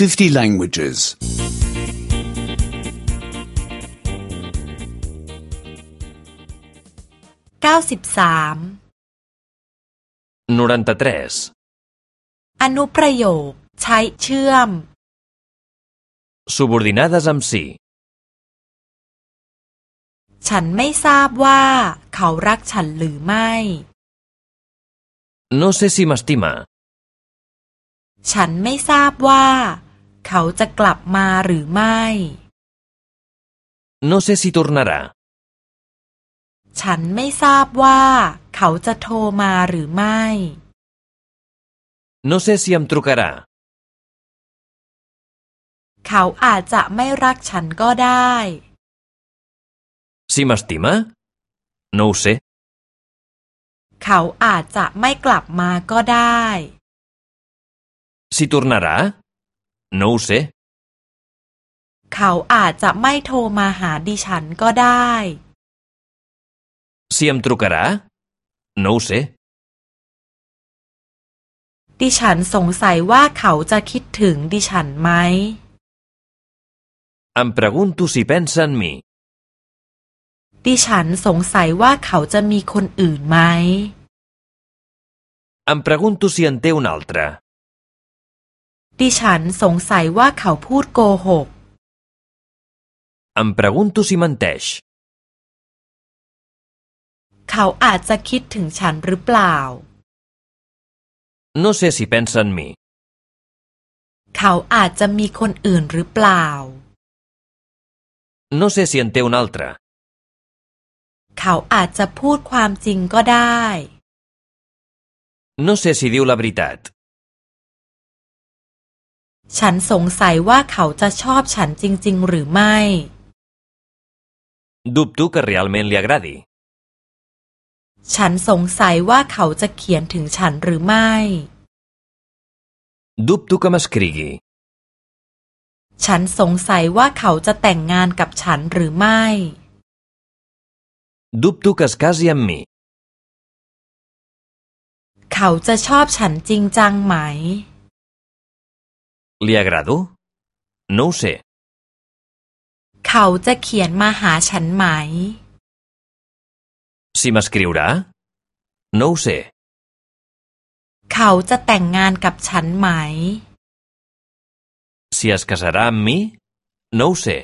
50 languages. 93 93. อนุประโยค ใช้เชื่อม Subordinades amb si. ฉันไม่ทราบว่าเขารักฉันหรือไม่ No sé si m'estima. ฉันไม่ทราบว่า เขาจะกลับมาหรือไม่ No sé si tornarà. ฉันไม่ทราบว่า เขาจะโทรมาหรือไม่ No sé si em trucarà. เขาอาจจะไม่รักฉันก็ได้ Si m'estima? No ho sé. เขาอาจจะไม่กลับมาก็ได้ Si tornarà? No ho sé. เขาอาจจะไม่โทรมาหาดิฉันก็ได้ Si em trucarà? No ho sé. ดิฉันสงสัยว่าเขาจะคิดถึงดิฉันไหม Em pregunto si pensa en mi. ดิฉันสงสัยว่าเขาจะมีคนอื่นไหม Em pregunto si en té un altre. ดิฉันสงสัยว่าเขาพูดโกหก Em pregunto si menteix. เขาอาจจะคิดถึงฉันหรือเปล่า No sé si pensa en mi. เขาอาจจะมีคนอื่นหรือเปล่า No sé si en té un altre. เขาอาจจะพูดความจริงก็ได้ No sé si diu la veritat. ฉันสงสัยว่าเขาจะชอบฉันจริง ๆ หรือไม่ Dubto que realment li agradi. ฉันสงสัยว่าเขาจะเขียนถึงฉันหรือไม่ Dubto que m'escrigui. ฉันสงสัยว่าเขาจะแต่งงานกับฉันหรือไม่ Dubto que es casi amb mi. เขาจะชอบฉันจริงจังไหม Li agrado? No ho sé. เขาจะเขียนมาหาฉันไหม Si m'escriurà? No ho sé. เขาจะแต่งงานกับฉันไหม Si es casarà amb mi? No ho sé.